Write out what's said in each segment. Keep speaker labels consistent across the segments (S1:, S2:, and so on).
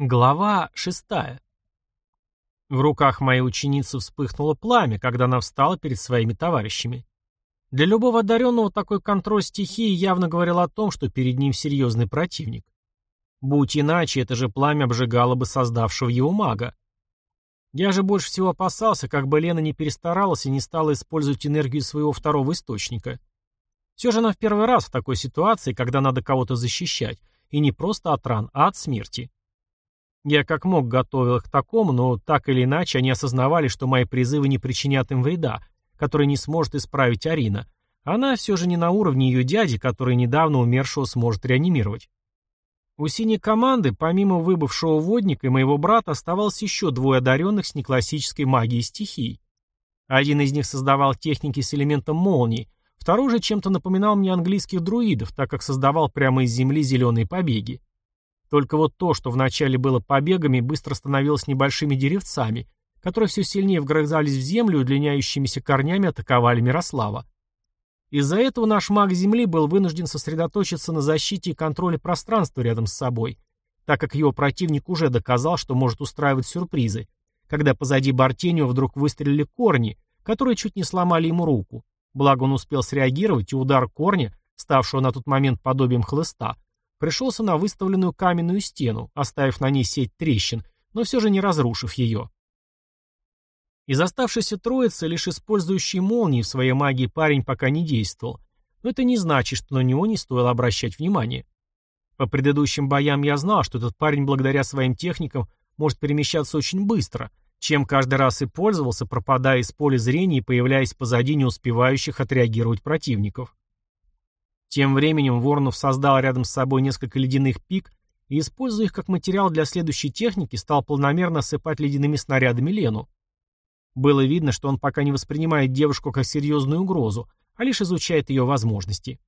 S1: Глава шестая. В руках моей ученицы вспыхнуло пламя, когда она встала перед своими товарищами. Для любого одаренного такой контроль стихии явно говорил о том, что перед ним серьезный противник. Будь иначе, это же пламя обжигало бы создавшего его мага. Я же больше всего опасался, как бы Лена не перестаралась и не стала использовать энергию своего второго источника. Все же она в первый раз в такой ситуации, когда надо кого-то защищать, и не просто от ран, а от смерти. Я как мог готовил их к такому, но так или иначе они осознавали, что мои призывы не причинят им вреда, который не сможет исправить Арина. Она все же не на уровне ее дяди, который недавно умершего сможет реанимировать. У синей команды, помимо выбывшего водника и моего брата, оставалось еще двое одаренных с неклассической магией стихий. Один из них создавал техники с элементом молнии, второй же чем-то напоминал мне английских друидов, так как создавал прямо из земли зеленые побеги. Только вот то, что вначале было побегами, быстро становилось небольшими деревцами, которые все сильнее вгрызались в землю и удлиняющимися корнями атаковали Мирослава. Из-за этого наш маг Земли был вынужден сосредоточиться на защите и контроле пространства рядом с собой, так как его противник уже доказал, что может устраивать сюрпризы, когда позади Бартенио вдруг выстрелили корни, которые чуть не сломали ему руку. Благо он успел среагировать, и удар корня, ставшего на тот момент подобием хлыста, пришелся на выставленную каменную стену, оставив на ней сеть трещин, но все же не разрушив ее. Из оставшейся троицы, лишь использующий молнии в своей магии парень пока не действовал, но это не значит, что на него не стоило обращать внимание. По предыдущим боям я знал, что этот парень благодаря своим техникам может перемещаться очень быстро, чем каждый раз и пользовался, пропадая из поля зрения и появляясь позади не успевающих отреагировать противников. Тем временем Воронов создал рядом с собой несколько ледяных пик и, используя их как материал для следующей техники, стал полномерно осыпать ледяными снарядами Лену. Было видно, что он пока не воспринимает девушку как серьезную угрозу, а лишь изучает ее возможности.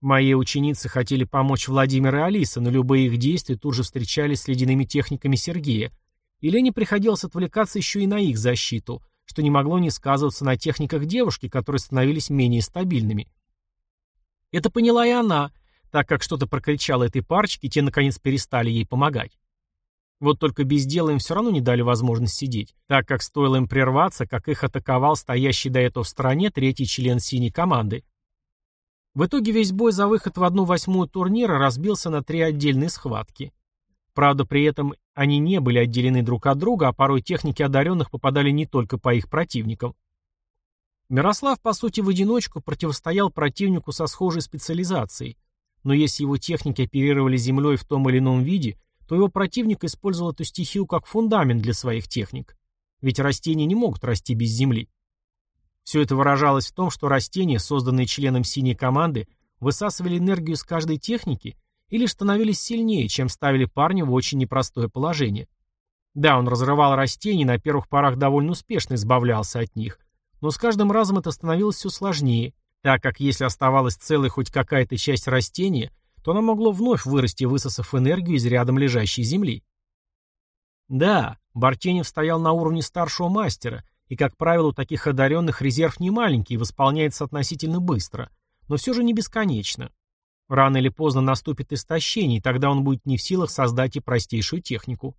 S1: Мои ученицы хотели помочь Владимир и Алиса, но любые их действия тут же встречались с ледяными техниками Сергея, и Лене приходилось отвлекаться еще и на их защиту, что не могло не сказываться на техниках девушки, которые становились менее стабильными. Это поняла и она, так как что-то прокричала этой парочке, и те наконец перестали ей помогать. Вот только без дела им все равно не дали возможность сидеть, так как стоило им прерваться, как их атаковал стоящий до этого в стороне третий член синей команды. В итоге весь бой за выход в одну восьмую турнира разбился на три отдельные схватки. Правда, при этом они не были отделены друг от друга, а порой техники одаренных попадали не только по их противникам. Мирослав, по сути, в одиночку противостоял противнику со схожей специализацией, но если его техники оперировали землей в том или ином виде, то его противник использовал эту стихию как фундамент для своих техник. Ведь растения не могут расти без земли. Все это выражалось в том, что растения, созданные членом синей команды, высасывали энергию из каждой техники и лишь становились сильнее, чем ставили парня в очень непростое положение. Да, он разрывал растения на первых порах довольно успешно избавлялся от них – но с каждым разом это становилось все сложнее, так как если оставалась целой хоть какая-то часть растения, то оно могло вновь вырасти, высосав энергию из рядом лежащей земли. Да, Бартенев стоял на уровне старшего мастера, и, как правило, у таких одаренных резерв не маленький и восполняется относительно быстро, но все же не бесконечно. Рано или поздно наступит истощение, и тогда он будет не в силах создать и простейшую технику.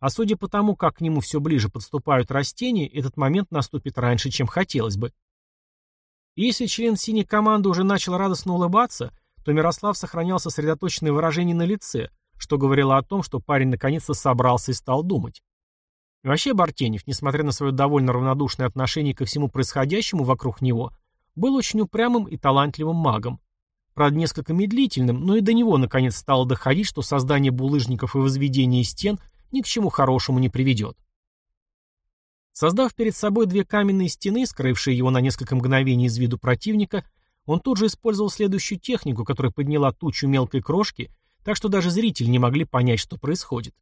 S1: А судя по тому, как к нему все ближе подступают растения, этот момент наступит раньше, чем хотелось бы. если член синей команды уже начал радостно улыбаться, то Мирослав сохранял сосредоточенное выражение на лице, что говорило о том, что парень наконец-то собрался и стал думать. И вообще Бартенев, несмотря на свое довольно равнодушное отношение ко всему происходящему вокруг него, был очень упрямым и талантливым магом. Правда, несколько медлительным, но и до него наконец стало доходить, что создание булыжников и возведение стен – ни к чему хорошему не приведет. Создав перед собой две каменные стены, скрывшие его на несколько мгновений из виду противника, он тут же использовал следующую технику, которая подняла тучу мелкой крошки, так что даже зрители не могли понять, что происходит.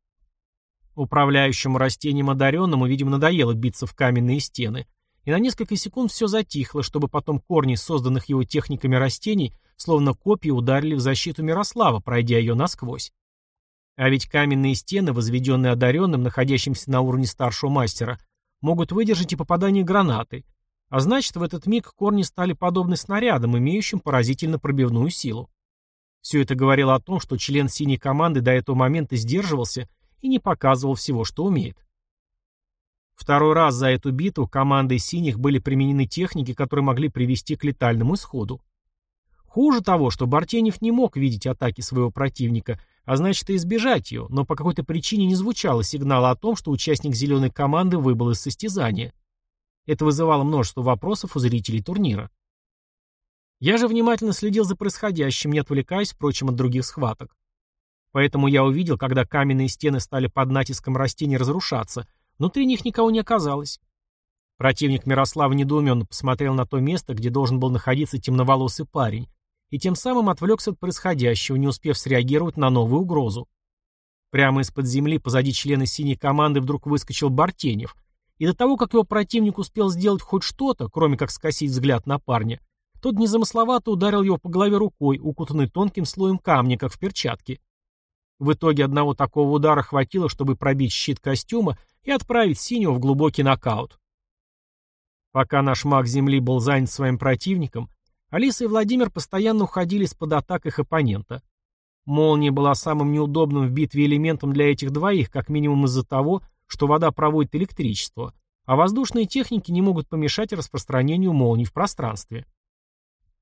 S1: Управляющему растением одаренному, видимо, надоело биться в каменные стены, и на несколько секунд все затихло, чтобы потом корни созданных его техниками растений, словно копья, ударили в защиту Мирослава, пройдя ее насквозь. А ведь каменные стены, возведенные одаренным, находящимся на уровне старшего мастера, могут выдержать и попадание гранаты. А значит, в этот миг корни стали подобны снарядам, имеющим поразительно пробивную силу. Все это говорило о том, что член синей команды до этого момента сдерживался и не показывал всего, что умеет. Второй раз за эту битву командой синих были применены техники, которые могли привести к летальному исходу. Хуже того, что Бартенев не мог видеть атаки своего противника, а значит и избежать ее, но по какой-то причине не звучало сигнала о том, что участник зеленой команды выбыл из состязания. Это вызывало множество вопросов у зрителей турнира. Я же внимательно следил за происходящим, не отвлекаясь, впрочем, от других схваток. Поэтому я увидел, когда каменные стены стали под натиском растений разрушаться, внутри них никого не оказалось. Противник Мирослава недоуменно посмотрел на то место, где должен был находиться темноволосый парень, и тем самым отвлекся от происходящего, не успев среагировать на новую угрозу. Прямо из-под земли позади члена синей команды вдруг выскочил Бартенев, и до того, как его противник успел сделать хоть что-то, кроме как скосить взгляд на парня, тот незамысловато ударил его по голове рукой, укутанной тонким слоем камня, как в перчатке. В итоге одного такого удара хватило, чтобы пробить щит костюма и отправить синего в глубокий нокаут. Пока наш маг Земли был занят своим противником, Алиса и Владимир постоянно уходили из-под атак их оппонента. Молния была самым неудобным в битве элементом для этих двоих, как минимум из-за того, что вода проводит электричество, а воздушные техники не могут помешать распространению молний в пространстве.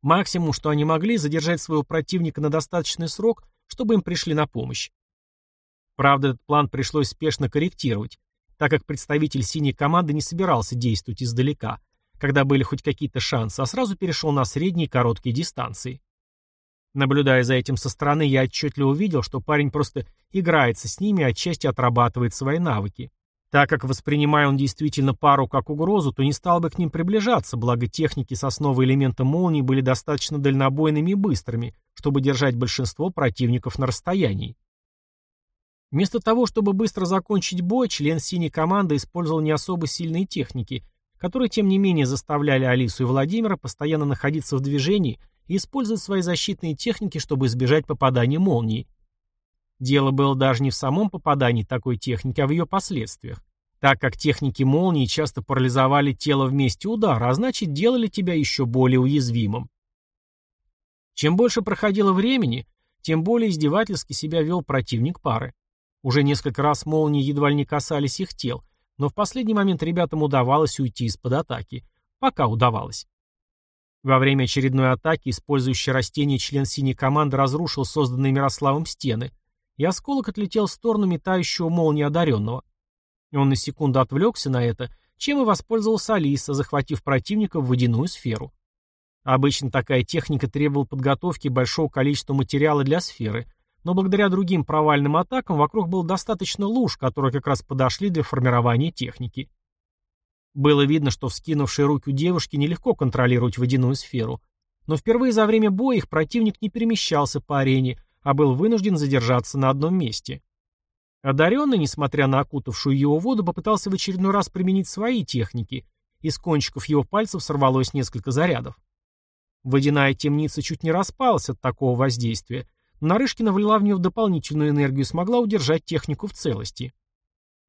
S1: Максимум, что они могли, задержать своего противника на достаточный срок, чтобы им пришли на помощь. Правда, этот план пришлось спешно корректировать, так как представитель синей команды не собирался действовать издалека, когда были хоть какие-то шансы, а сразу перешел на средние и короткие дистанции. Наблюдая за этим со стороны, я отчетливо увидел, что парень просто играется с ними и отчасти отрабатывает свои навыки. Так как, воспринимая он действительно пару как угрозу, то не стал бы к ним приближаться, благо техники с основой элемента молнии были достаточно дальнобойными и быстрыми, чтобы держать большинство противников на расстоянии. Вместо того, чтобы быстро закончить бой, член синей команды использовал не особо сильные техники, которые, тем не менее, заставляли Алису и Владимира постоянно находиться в движении и использовать свои защитные техники, чтобы избежать попадания молнии. Дело было даже не в самом попадании такой техники, а в ее последствиях, так как техники молнии часто парализовали тело в месте удара, а значит делали тебя еще более уязвимым. Чем больше проходило времени, тем более издевательски себя вел противник пары. Уже несколько раз молнии едва ли не касались их тел, но в последний момент ребятам удавалось уйти из-под атаки. Пока удавалось. Во время очередной атаки, использующий растение член синей команды разрушил созданные Мирославом стены, и осколок отлетел в сторону метающего молнии одаренного. Он на секунду отвлекся на это, чем и воспользовался Алиса, захватив противника в водяную сферу. Обычно такая техника требовала подготовки большого количества материала для сферы, но благодаря другим провальным атакам вокруг было достаточно луж, которые как раз подошли для формирования техники. Было видно, что вскинувшие руки у девушки нелегко контролировать водяную сферу, но впервые за время боя их противник не перемещался по арене, а был вынужден задержаться на одном месте. Одаренный, несмотря на окутавшую его воду, попытался в очередной раз применить свои техники, из кончиков его пальцев сорвалось несколько зарядов. Водяная темница чуть не распалась от такого воздействия, Нарышкина влила в нее дополнительную энергию и смогла удержать технику в целости.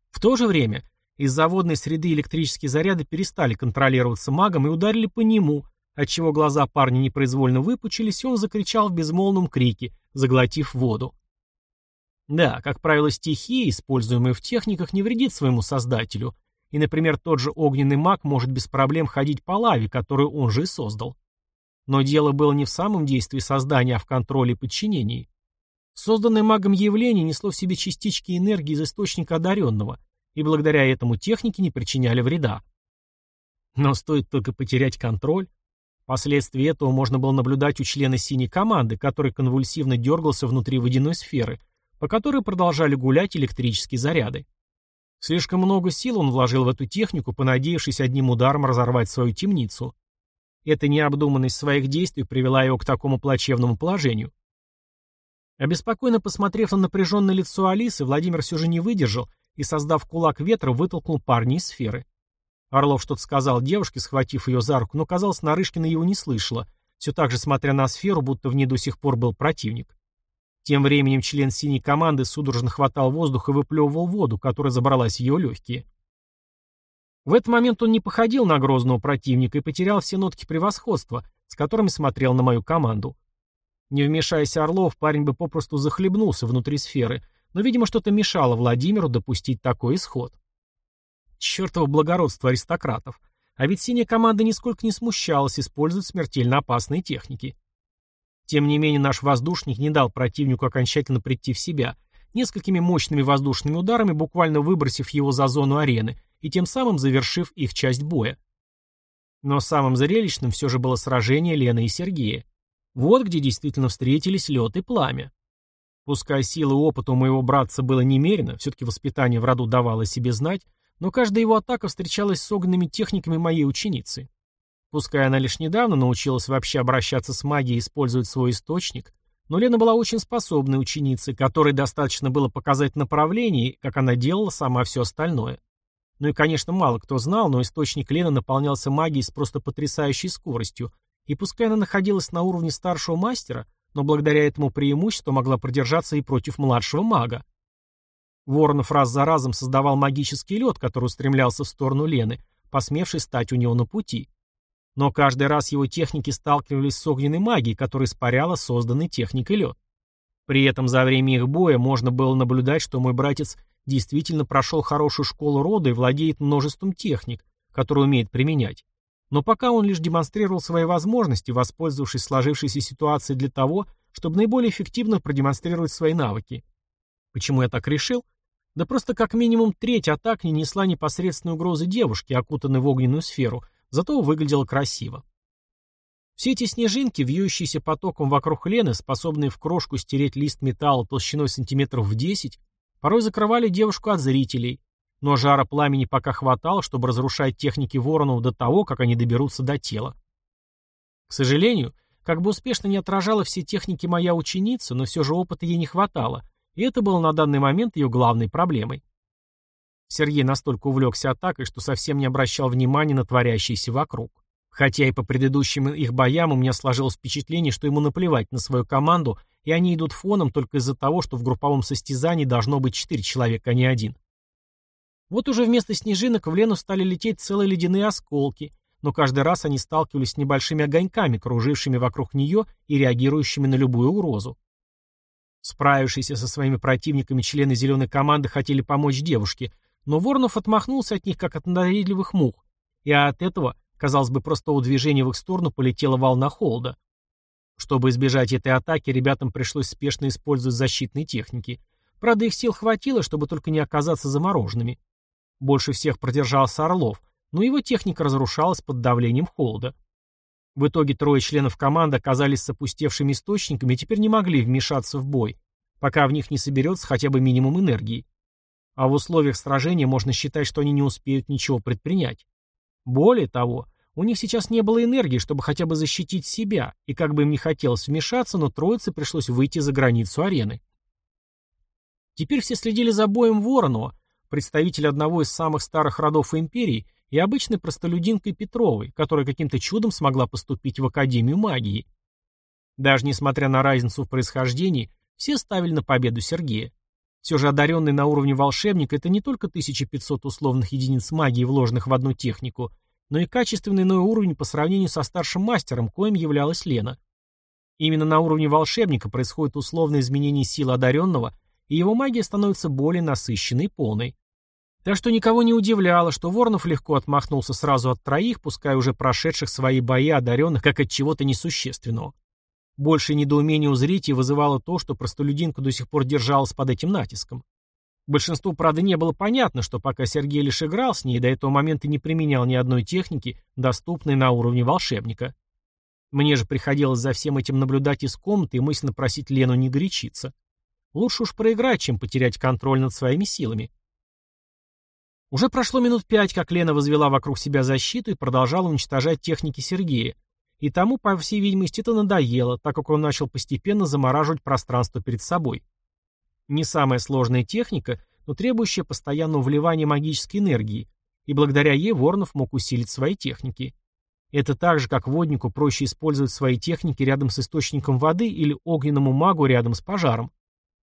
S1: В то же время из заводной среды электрические заряды перестали контролироваться магом и ударили по нему, отчего глаза парня непроизвольно выпучились, и он закричал в безмолвном крике, заглотив воду. Да, как правило, стихия, используемая в техниках, не вредит своему создателю, и, например, тот же огненный маг может без проблем ходить по лаве, которую он же и создал. Но дело было не в самом действии создания, а в контроле и подчинении. Созданное магом явление несло в себе частички энергии из источника одаренного, и благодаря этому техники не причиняли вреда. Но стоит только потерять контроль. Последствия этого можно было наблюдать у члена синей команды, который конвульсивно дергался внутри водяной сферы, по которой продолжали гулять электрические заряды. Слишком много сил он вложил в эту технику, понадеявшись одним ударом разорвать свою темницу. Эта необдуманность своих действий привела его к такому плачевному положению. Обеспокоенно посмотрев на напряженное лицо Алисы, Владимир все же не выдержал и, создав кулак ветра, вытолкнул парня из сферы. Орлов что-то сказал девушке, схватив ее за руку, но, казалось, Нарышкина его не слышала, все так же смотря на сферу, будто в ней до сих пор был противник. Тем временем член синей команды судорожно хватал воздух и выплевывал воду, которая забралась в ее легкие. В этот момент он не походил на грозного противника и потерял все нотки превосходства, с которыми смотрел на мою команду. Не вмешаясь Орлов, парень бы попросту захлебнулся внутри сферы, но, видимо, что-то мешало Владимиру допустить такой исход. Чертово благородство аристократов. А ведь синяя команда нисколько не смущалась использовать смертельно опасные техники. Тем не менее, наш воздушник не дал противнику окончательно прийти в себя, несколькими мощными воздушными ударами буквально выбросив его за зону арены и тем самым завершив их часть боя. Но самым зрелищным все же было сражение Лены и Сергея. Вот где действительно встретились лед и пламя. Пускай силы и опыта у моего братца было немерено, все-таки воспитание в роду давало себе знать, но каждая его атака встречалась с огненными техниками моей ученицы. Пускай она лишь недавно научилась вообще обращаться с магией и использовать свой источник, но Лена была очень способной ученицей, которой достаточно было показать направление, как она делала сама все остальное. Ну и, конечно, мало кто знал, но источник Лены наполнялся магией с просто потрясающей скоростью, и пускай она находилась на уровне старшего мастера, но благодаря этому преимуществу могла продержаться и против младшего мага. Воронов раз за разом создавал магический лед, который устремлялся в сторону Лены, посмевший стать у него на пути. Но каждый раз его техники сталкивались с огненной магией, которая испаряла созданный техникой лед. При этом за время их боя можно было наблюдать, что мой братец действительно прошел хорошую школу рода и владеет множеством техник, которые умеет применять. Но пока он лишь демонстрировал свои возможности, воспользовавшись сложившейся ситуацией для того, чтобы наиболее эффективно продемонстрировать свои навыки. Почему я так решил? Да просто как минимум треть атак не несла непосредственной угрозы девушке, окутанной в огненную сферу, зато выглядела красиво. Все эти снежинки, вьющиеся потоком вокруг Лены, способные в крошку стереть лист металла толщиной сантиметров в 10, порой закрывали девушку от зрителей, но жара пламени пока хватало, чтобы разрушать техники воронов до того, как они доберутся до тела. К сожалению, как бы успешно не отражала все техники моя ученица, но все же опыта ей не хватало, и это было на данный момент ее главной проблемой. Сергей настолько увлекся атакой, что совсем не обращал внимания на творящееся вокруг. Хотя и по предыдущим их боям у меня сложилось впечатление, что ему наплевать на свою команду, и они идут фоном только из-за того, что в групповом состязании должно быть четыре человека, а не один. Вот уже вместо снежинок в Лену стали лететь целые ледяные осколки, но каждый раз они сталкивались с небольшими огоньками, кружившими вокруг нее и реагирующими на любую угрозу. Справившиеся со своими противниками члены зеленой команды хотели помочь девушке, но Воронов отмахнулся от них, как от надоедливых мух, и от этого, казалось бы, простого движения в их сторону полетела волна холода. Чтобы избежать этой атаки, ребятам пришлось спешно использовать защитные техники. Правда, их сил хватило, чтобы только не оказаться замороженными. Больше всех продержался Орлов, но его техника разрушалась под давлением холода. В итоге трое членов команды оказались с опустевшими источниками и теперь не могли вмешаться в бой, пока в них не соберется хотя бы минимум энергии. А в условиях сражения можно считать, что они не успеют ничего предпринять. Более того, у них сейчас не было энергии, чтобы хотя бы защитить себя, и как бы им не хотелось вмешаться, но троице пришлось выйти за границу арены. Теперь все следили за боем Воронова, представитель одного из самых старых родов империи, и обычной простолюдинкой Петровой, которая каким-то чудом смогла поступить в Академию магии. Даже несмотря на разницу в происхождении, все ставили на победу Сергея. Все же одаренный на уровне волшебника это не только 1500 условных единиц магии, вложенных в одну технику, но и качественный иной уровень по сравнению со старшим мастером, коим являлась Лена. Именно на уровне волшебника происходит условное изменение силы одаренного, и его магия становится более насыщенной и полной. Так что никого не удивляло, что Воронов легко отмахнулся сразу от троих, пускай уже прошедших свои бои одаренных, как от чего-то несущественного. Большее недоумение у зрителей вызывало то, что простолюдинка до сих пор держалась под этим натиском. Большинству, правда, не было понятно, что пока Сергей лишь играл с ней, до этого момента не применял ни одной техники, доступной на уровне волшебника. Мне же приходилось за всем этим наблюдать из комнаты и мысленно просить Лену не горячиться. Лучше уж проиграть, чем потерять контроль над своими силами. Уже прошло минут пять, как Лена возвела вокруг себя защиту и продолжала уничтожать техники Сергея. И тому, по всей видимости, это надоело, так как он начал постепенно замораживать пространство перед собой. Не самая сложная техника, но требующая постоянного вливания магической энергии, и благодаря ей Воронов мог усилить свои техники. Это так же, как воднику проще использовать свои техники рядом с источником воды или огненному магу рядом с пожаром.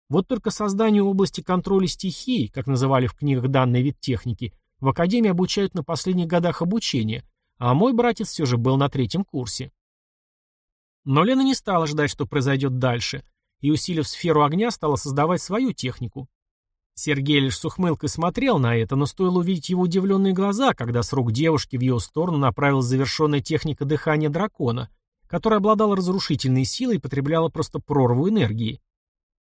S1: Вот только созданию области контроля стихий, как называли в книгах данный вид техники, в Академии обучают на последних годах обучения, а мой братец все же был на третьем курсе. Но Лена не стала ждать, что произойдет дальше, и, усилив сферу огня, стала создавать свою технику. Сергей лишь с ухмылкой смотрел на это, но стоило увидеть его удивленные глаза, когда с рук девушки в ее сторону направилась завершенная техника дыхания дракона, которая обладала разрушительной силой и потребляла просто прорву энергии.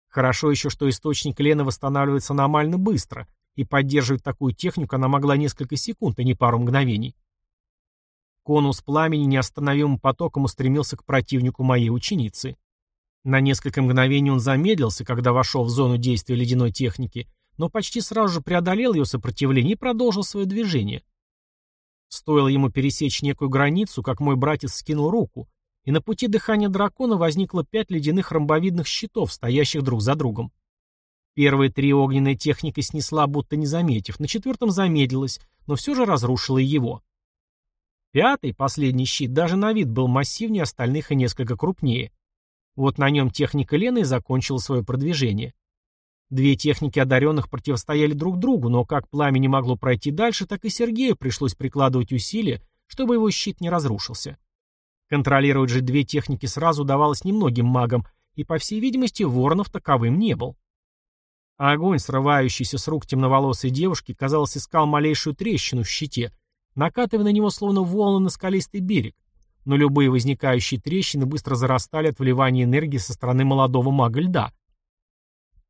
S1: Хорошо еще, что источник Лены восстанавливается аномально быстро, и поддерживать такую технику она могла несколько секунд, а не пару мгновений. Конус пламени неостановимым потоком устремился к противнику моей ученицы. На несколько мгновений он замедлился, когда вошел в зону действия ледяной техники, но почти сразу же преодолел ее сопротивление и продолжил свое движение. Стоило ему пересечь некую границу, как мой братец скинул руку, и на пути дыхания дракона возникло пять ледяных ромбовидных щитов, стоящих друг за другом. Первые три огненная техника снесла, будто не заметив, на четвертом замедлилась, но все же разрушила его. Пятый, последний щит, даже на вид был массивнее остальных и несколько крупнее. Вот на нем техника Лены закончила свое продвижение. Две техники одаренных противостояли друг другу, но как пламя не могло пройти дальше, так и Сергею пришлось прикладывать усилия, чтобы его щит не разрушился. Контролировать же две техники сразу удавалось немногим магам, и, по всей видимости, Воронов таковым не был. Огонь, срывающийся с рук темноволосой девушки, казалось, искал малейшую трещину в щите, накатывая на него словно волны на скалистый берег, но любые возникающие трещины быстро зарастали от вливания энергии со стороны молодого мага льда.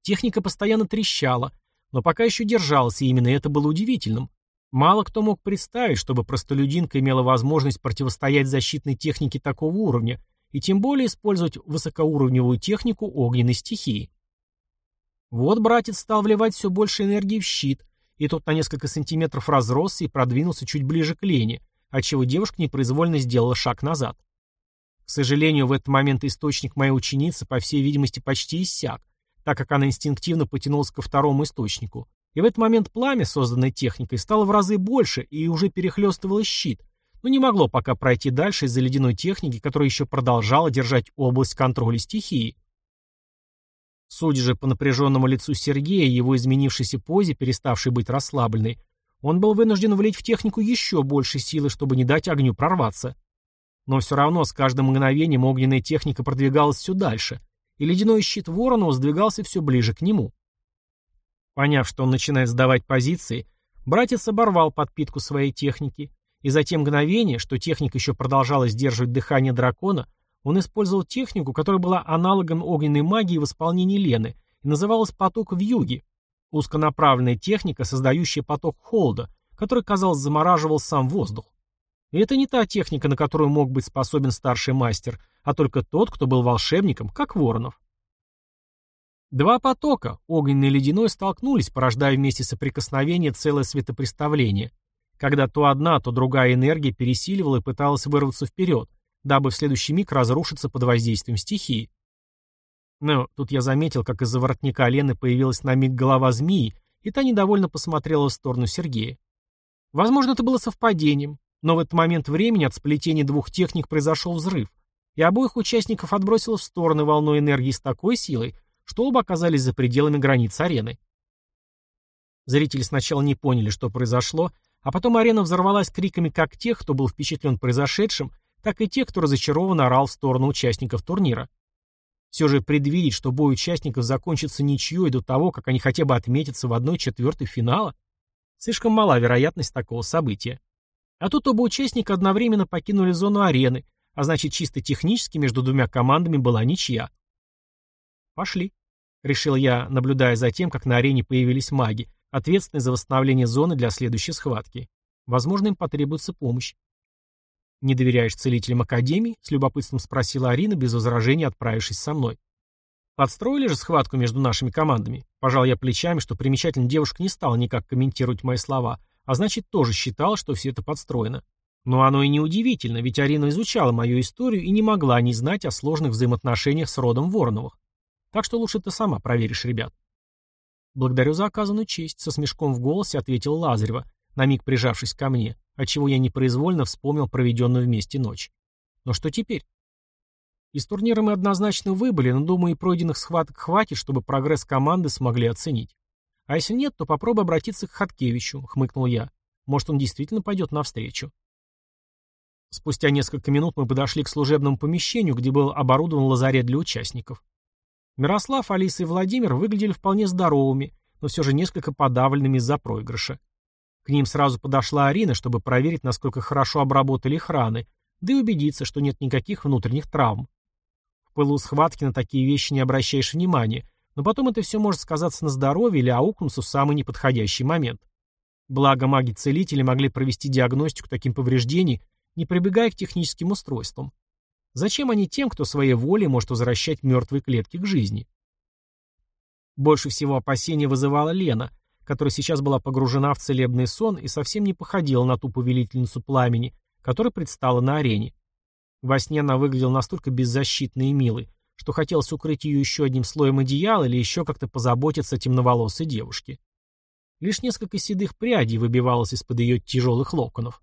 S1: Техника постоянно трещала, но пока еще держалась, и именно это было удивительным. Мало кто мог представить, чтобы простолюдинка имела возможность противостоять защитной технике такого уровня, и тем более использовать высокоуровневую технику огненной стихии. Вот братец стал вливать все больше энергии в щит, и тот на несколько сантиметров разросся и продвинулся чуть ближе к Лене, отчего девушка непроизвольно сделала шаг назад. К сожалению, в этот момент источник моей ученицы, по всей видимости, почти иссяк, так как она инстинктивно потянулась ко второму источнику. И в этот момент пламя, созданное техникой, стало в разы больше и уже перехлестывало щит, но не могло пока пройти дальше из-за ледяной техники, которая еще продолжала держать область контроля стихии. Судя же по напряженному лицу Сергея его изменившейся позе, переставшей быть расслабленной, он был вынужден влить в технику еще больше силы, чтобы не дать огню прорваться. Но все равно с каждым мгновением огненная техника продвигалась все дальше, и ледяной щит Воронова сдвигался все ближе к нему. Поняв, что он начинает сдавать позиции, братец оборвал подпитку своей техники, и за те мгновения, что техника еще продолжала сдерживать дыхание дракона, он использовал технику, которая была аналогом огненной магии в исполнении Лены и называлась поток в юге, узконаправленная техника, создающая поток холода, который, казалось, замораживал сам воздух. И это не та техника, на которую мог быть способен старший мастер, а только тот, кто был волшебником, как Воронов. Два потока, огненный и ледяной, столкнулись, порождая вместе соприкосновения целое светопреставление, когда то одна, то другая энергия пересиливала и пыталась вырваться вперед, дабы в следующий миг разрушиться под воздействием стихии. Но тут я заметил, как из-за воротника Лены появилась на миг голова змеи, и та недовольно посмотрела в сторону Сергея. Возможно, это было совпадением, но в этот момент времени от сплетения двух техник произошел взрыв, и обоих участников отбросило в стороны волной энергии с такой силой, что оба оказались за пределами границ арены. Зрители сначала не поняли, что произошло, а потом арена взорвалась криками как тех, кто был впечатлен произошедшим, так и тех, кто разочарованно орал в сторону участников турнира. Все же предвидеть, что бой участников закончится ничьей до того, как они хотя бы отметятся в одной четвертой финала, слишком мала вероятность такого события. А тут оба участника одновременно покинули зону арены, а значит чисто технически между двумя командами была ничья. «Пошли», — решил я, наблюдая за тем, как на арене появились маги, ответственные за восстановление зоны для следующей схватки. Возможно, им потребуется помощь. «Не доверяешь целителям Академии?» — с любопытством спросила Арина, без возражений отправившись со мной. «Подстроили же схватку между нашими командами?» Пожал я плечами, что примечательная девушка не стала никак комментировать мои слова, а значит, тоже считала, что все это подстроено. Но оно и не удивительно, ведь Арина изучала мою историю и не могла не знать о сложных взаимоотношениях с родом Вороновых. Так что лучше ты сама проверишь ребят. Благодарю за оказанную честь, со смешком в голосе ответил Лазарева, на миг прижавшись ко мне, отчего я непроизвольно вспомнил проведенную вместе ночь. Но что теперь? Из турнира мы однозначно выбыли, но, думаю, и пройденных схваток хватит, чтобы прогресс команды смогли оценить. А если нет, то попробуй обратиться к Хаткевичу, хмыкнул я. Может, он действительно пойдет навстречу. Спустя несколько минут мы подошли к служебному помещению, где был оборудован лазарет для участников. Мирослав, Алиса и Владимир выглядели вполне здоровыми, но все же несколько подавленными из-за проигрыша. К ним сразу подошла Арина, чтобы проверить, насколько хорошо обработали их раны, да и убедиться, что нет никаких внутренних травм. В пылу схватки на такие вещи не обращаешь внимания, но потом это все может сказаться на здоровье или аукнуться в самый неподходящий момент. Благо маги-целители могли провести диагностику таким повреждений, не прибегая к техническим устройствам. Зачем они тем, кто своей волей может возвращать мертвые клетки к жизни? Больше всего опасения вызывала Лена, которая сейчас была погружена в целебный сон и совсем не походила на ту повелительницу пламени, которая предстала на арене. Во сне она выглядела настолько беззащитной и милой, что хотелось укрыть ее еще одним слоем одеяла или еще как-то позаботиться о темноволосой девушке. Лишь несколько седых прядей выбивалось из-под ее тяжелых локонов.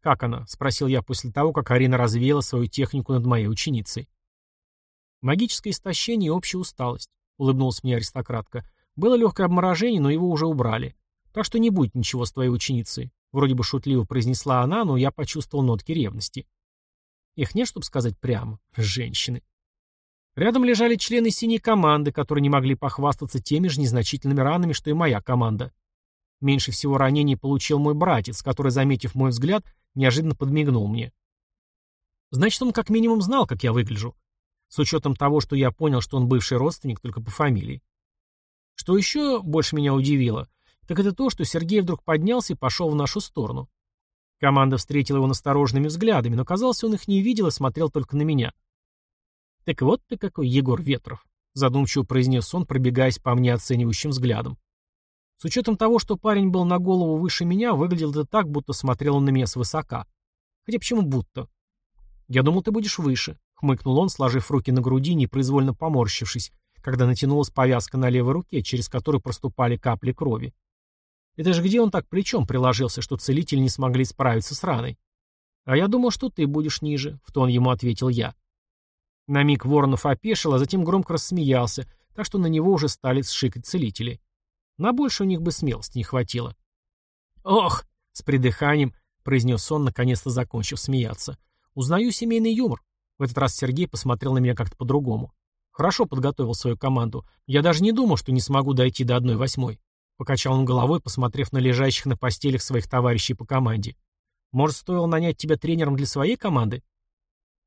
S1: «Как она?» — спросил я после того, как Арина развеяла свою технику над моей ученицей. «Магическое истощение и общая усталость», — улыбнулась мне аристократка. «Было легкое обморожение, но его уже убрали. Так что не будет ничего с твоей ученицей», — вроде бы шутливо произнесла она, но я почувствовал нотки ревности. Их нет, чтобы сказать прямо. Женщины. Рядом лежали члены синей команды, которые не могли похвастаться теми же незначительными ранами, что и моя команда. Меньше всего ранений получил мой братец, который, заметив мой взгляд, неожиданно подмигнул мне. Значит, он как минимум знал, как я выгляжу. С учетом того, что я понял, что он бывший родственник только по фамилии. Что еще больше меня удивило, так это то, что Сергей вдруг поднялся и пошел в нашу сторону. Команда встретила его настороженными взглядами, но, казалось, он их не видел и смотрел только на меня. «Так вот ты какой, Егор Ветров», — задумчиво произнес он, пробегаясь по мне оценивающим взглядом. С учетом того, что парень был на голову выше меня, выглядел это так, будто смотрел он на меня свысока. Хотя почему будто? «Я думал, ты будешь выше», — хмыкнул он, сложив руки на груди, непроизвольно поморщившись, когда натянулась повязка на левой руке, через которую проступали капли крови. Это же где он так плечом приложился, что целители не смогли справиться с раной? А я думал, что ты будешь ниже, в тон ему ответил я. На миг Воронов опешил, а затем громко рассмеялся, так что на него уже стали сшикать целители. На больше у них бы смелости не хватило. «Ох!» — с придыханием произнес он, наконец-то закончив смеяться. «Узнаю семейный юмор». В этот раз Сергей посмотрел на меня как-то по-другому. Хорошо подготовил свою команду. Я даже не думал, что не смогу дойти до одной восьмой. Покачал он головой, посмотрев на лежащих на постелях своих товарищей по команде. Может, стоило нанять тебя тренером для своей команды?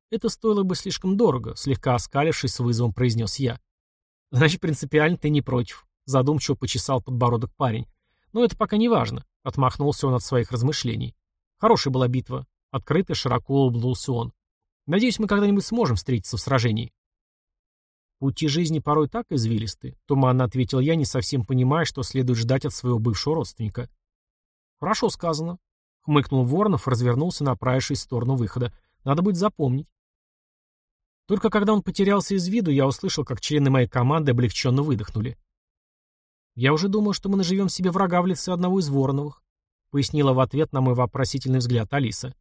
S1: Это стоило бы слишком дорого, слегка оскалившись с вызовом, произнес я. Значит, принципиально ты не против. Задумчиво почесал подбородок парень. Но это пока не важно. Отмахнулся он от своих размышлений. Хорошая была битва. Открыто, широко улыбнулся он. Надеюсь, мы когда-нибудь сможем встретиться в сражении. «Пути жизни порой так извилисты», — туманно ответил я, не совсем понимая, что следует ждать от своего бывшего родственника. «Хорошо сказано», — хмыкнул Воронов развернулся, направившись в сторону выхода. «Надо будет запомнить». Только когда он потерялся из виду, я услышал, как члены моей команды облегченно выдохнули. «Я уже думал, что мы наживем себе врага в лице одного из Вороновых», — пояснила в ответ на мой вопросительный взгляд Алиса.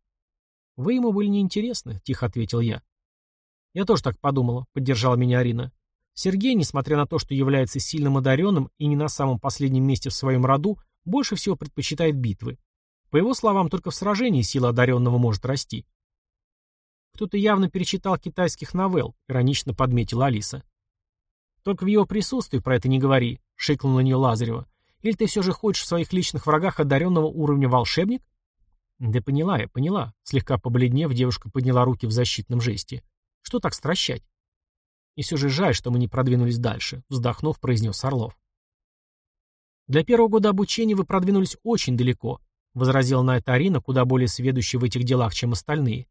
S1: «Вы ему были неинтересны», — тихо ответил я. «Я тоже так подумала», — поддержала меня Арина. Сергей, несмотря на то, что является сильным одаренным и не на самом последнем месте в своем роду, больше всего предпочитает битвы. По его словам, только в сражении сила одаренного может расти. Кто-то явно перечитал китайских новелл, иронично подметила Алиса. Только в его присутствии про это не говори, шикнул на нее Лазарева. Или ты все же хочешь в своих личных врагах одаренного уровня волшебник? Да поняла я, поняла. Слегка побледнев, девушка подняла руки в защитном жесте. Что так стращать? И все же жаль, что мы не продвинулись дальше, вздохнув, произнес Орлов. Для первого года обучения вы продвинулись очень далеко, возразила на это Арина, куда более сведущая в этих делах, чем остальные.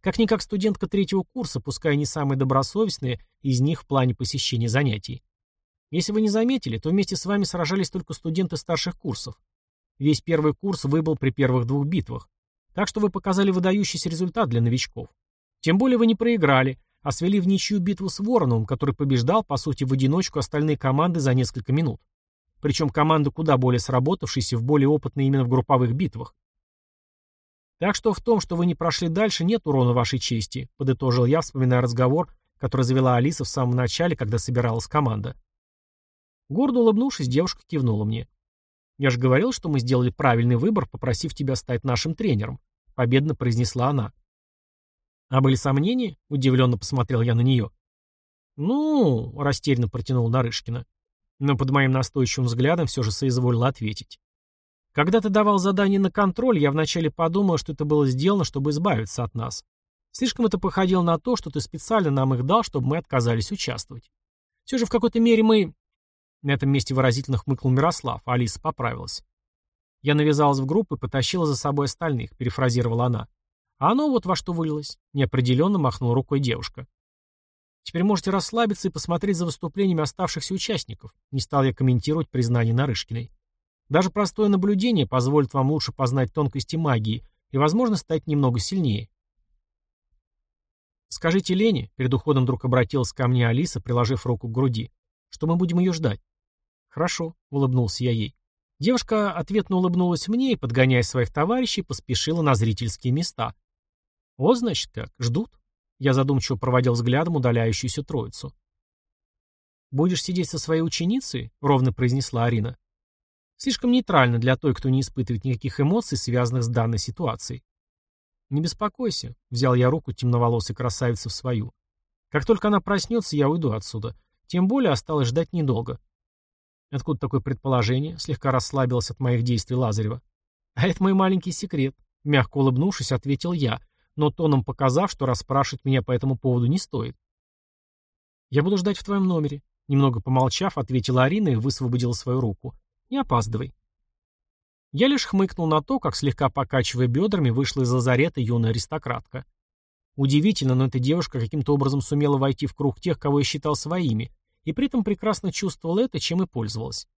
S1: Как-никак студентка третьего курса, пускай не самая добросовестная из них в плане посещения занятий. Если вы не заметили, то вместе с вами сражались только студенты старших курсов. Весь первый курс выбыл при первых двух битвах. Так что вы показали выдающийся результат для новичков. Тем более вы не проиграли, а свели в ничью битву с Вороновым, который побеждал, по сути, в одиночку остальные команды за несколько минут. Причем команды куда более сработавшиеся, в более опытные именно в групповых битвах. Так что в том, что вы не прошли дальше, нет урона вашей чести, подытожил я, вспоминая разговор, который завела Алиса в самом начале, когда собиралась команда. Гордо улыбнувшись, девушка кивнула мне. «Я же говорил, что мы сделали правильный выбор, попросив тебя стать нашим тренером», победно произнесла она. «А были сомнения?» — удивленно посмотрел я на нее. «Ну...» — растерянно протянул Нарышкина. Но под моим настойчивым взглядом все же соизволила ответить. «Когда ты давал задание на контроль, я вначале подумал, что это было сделано, чтобы избавиться от нас. Слишком это походило на то, что ты специально нам их дал, чтобы мы отказались участвовать. Все же в какой-то мере мы...» На этом месте выразительно хмыкнул Мирослав, а Алиса поправилась. Я навязалась в группу и потащила за собой остальных, перефразировала она. А оно вот во что вылилось. Неопределенно махнула рукой девушка. Теперь можете расслабиться и посмотреть за выступлениями оставшихся участников. Не стал я комментировать признание Нарышкиной. Даже простое наблюдение позволит вам лучше познать тонкости магии и, возможно, стать немного сильнее. «Скажите Лене», — перед уходом вдруг обратилась ко мне Алиса, приложив руку к груди, — «что мы будем ее ждать». «Хорошо», — улыбнулся я ей. Девушка ответно улыбнулась мне и, подгоняя своих товарищей, поспешила на зрительские места. «Вот, значит, как, ждут?» Я задумчиво проводил взглядом удаляющуюся троицу. «Будешь сидеть со своей ученицей?» — ровно произнесла Арина. Слишком нейтрально для той, кто не испытывает никаких эмоций, связанных с данной ситуацией. «Не беспокойся», — взял я руку темноволосой красавицы в свою. «Как только она проснется, я уйду отсюда. Тем более осталось ждать недолго». «Откуда такое предположение?» — слегка расслабилась от моих действий Лазарева. «А это мой маленький секрет», — мягко улыбнувшись, ответил я, но тоном показав, что расспрашивать меня по этому поводу не стоит. «Я буду ждать в твоем номере», — немного помолчав, ответила Арина и высвободила свою руку. «Не опаздывай». Я лишь хмыкнул на то, как слегка покачивая бедрами, вышла из лазарета юная аристократка. Удивительно, но эта девушка каким-то образом сумела войти в круг тех, кого я считал своими, и при этом прекрасно чувствовала это, чем и пользовалась.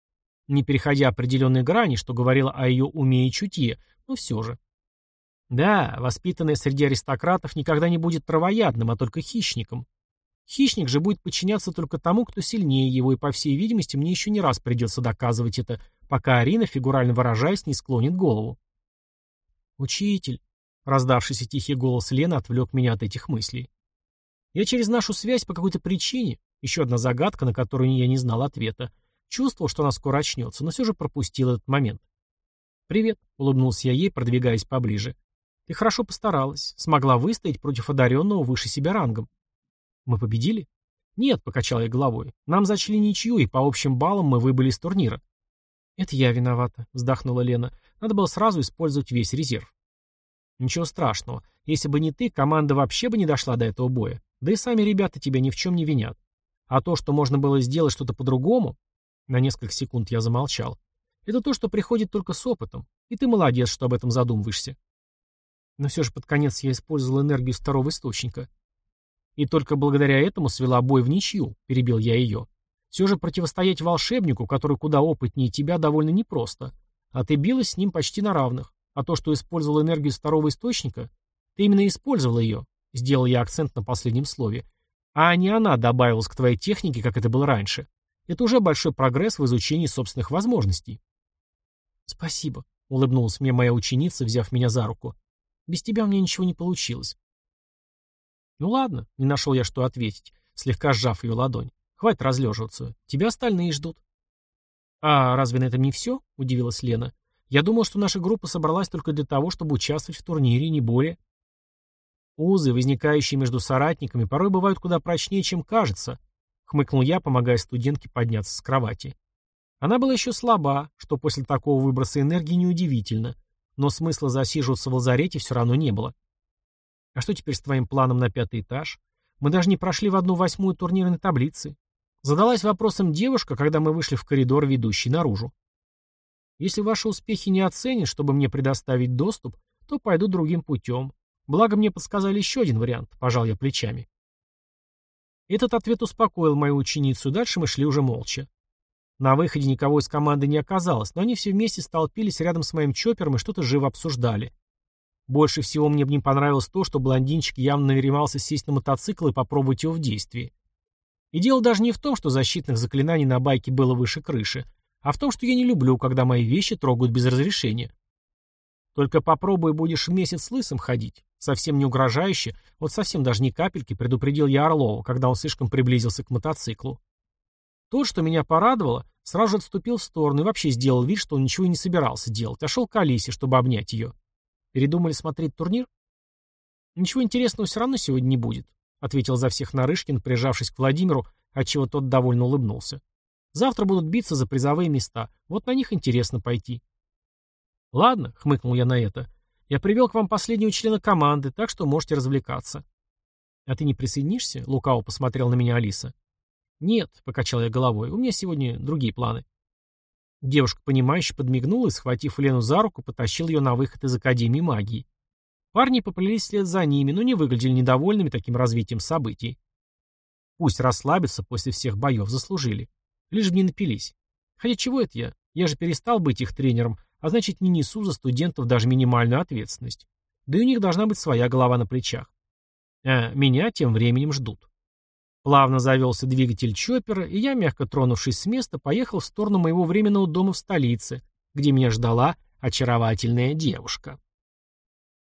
S1: Не переходя определенной грани, что говорило о ее уме и чутье, но все же. Да, воспитанный среди аристократов никогда не будет травоядным, а только хищником. Хищник же будет подчиняться только тому, кто сильнее его, и, по всей видимости, мне еще не раз придется доказывать это, пока Арина, фигурально выражаясь, не склонит голову. «Учитель», — раздавшийся тихий голос Лены отвлек меня от этих мыслей. Я через нашу связь по какой-то причине, еще одна загадка, на которую я не знал ответа, чувствовал, что она скоро очнется, но все же пропустил этот момент. «Привет», — улыбнулся я ей, продвигаясь поближе. Ты хорошо постаралась. Смогла выстоять против одаренного выше себя рангом. Мы победили? Нет, покачал я головой. Нам зачли ничью, и по общим баллам мы выбыли из турнира. Это я виновата, вздохнула Лена. Надо было сразу использовать весь резерв. Ничего страшного. Если бы не ты, команда вообще бы не дошла до этого боя. Да и сами ребята тебя ни в чем не винят. А то, что можно было сделать что-то по-другому... На несколько секунд я замолчал. Это то, что приходит только с опытом. И ты молодец, что об этом задумываешься. Но все же под конец я использовал энергию второго источника. И только благодаря этому свела бой в ничью, перебил я ее. Все же противостоять волшебнику, который куда опытнее тебя, довольно непросто. А ты билась с ним почти на равных. А то, что использовал энергию второго источника, ты именно использовал ее, сделал я акцент на последнем слове, а не она добавилась к твоей технике, как это было раньше. Это уже большой прогресс в изучении собственных возможностей. Спасибо, улыбнулась мне моя ученица, взяв меня за руку. Без тебя у меня ничего не получилось. Ну ладно, не нашел я что ответить, слегка сжав ее ладонь. Хватит разлеживаться. Тебя остальные ждут. А разве на этом не все? Удивилась Лена. Я думал, что наша группа собралась только для того, чтобы участвовать в турнире, не более. Узы, возникающие между соратниками, порой бывают куда прочнее, чем кажется, хмыкнул я, помогая студентке подняться с кровати. Она была еще слаба, что после такого выброса энергии неудивительно но смысла засиживаться в лазарете все равно не было. А что теперь с твоим планом на пятый этаж? Мы даже не прошли в одну восьмую турнирной таблицы. Задалась вопросом девушка, когда мы вышли в коридор, ведущий наружу. Если ваши успехи не оценят, чтобы мне предоставить доступ, то пойду другим путем. Благо мне подсказали еще один вариант, пожал я плечами. Этот ответ успокоил мою ученицу, дальше мы шли уже молча. На выходе никого из команды не оказалось, но они все вместе столпились рядом с моим чопером и что-то живо обсуждали. Больше всего мне бы не понравилось то, что блондинчик явно намеревался сесть на мотоцикл и попробовать его в действии. И дело даже не в том, что защитных заклинаний на байке было выше крыши, а в том, что я не люблю, когда мои вещи трогают без разрешения. Только попробуй будешь месяц лысым ходить. Совсем не угрожающе, вот совсем даже ни капельки, предупредил я Орлова, когда он слишком приблизился к мотоциклу. Тот, что меня порадовало, сразу отступил в сторону и вообще сделал вид, что он ничего и не собирался делать, а шел к Алисе, чтобы обнять ее. Передумали смотреть турнир? Ничего интересного все равно сегодня не будет, ответил за всех Нарышкин, прижавшись к Владимиру, отчего тот довольно улыбнулся. Завтра будут биться за призовые места. Вот на них интересно пойти. Ладно, хмыкнул я на это. Я привел к вам последнего члена команды, так что можете развлекаться. А ты не присоединишься? Лукао посмотрел на меня Алиса. Нет, покачал я головой. У меня сегодня другие планы. Девушка, понимающе подмигнула и, схватив Лену за руку, потащил ее на выход из Академии магии. Парни поплелись вслед за ними, но не выглядели недовольными таким развитием событий. Пусть расслабятся после всех боев, заслужили. Лишь бы не напились. Хотя чего это я? Я же перестал быть их тренером, а значит не несу за студентов даже минимальную ответственность. Да и у них должна быть своя голова на плечах. А меня тем временем ждут. Плавно завелся двигатель чоппера, и я, мягко тронувшись с места, поехал в сторону моего временного дома в столице, где меня ждала очаровательная девушка.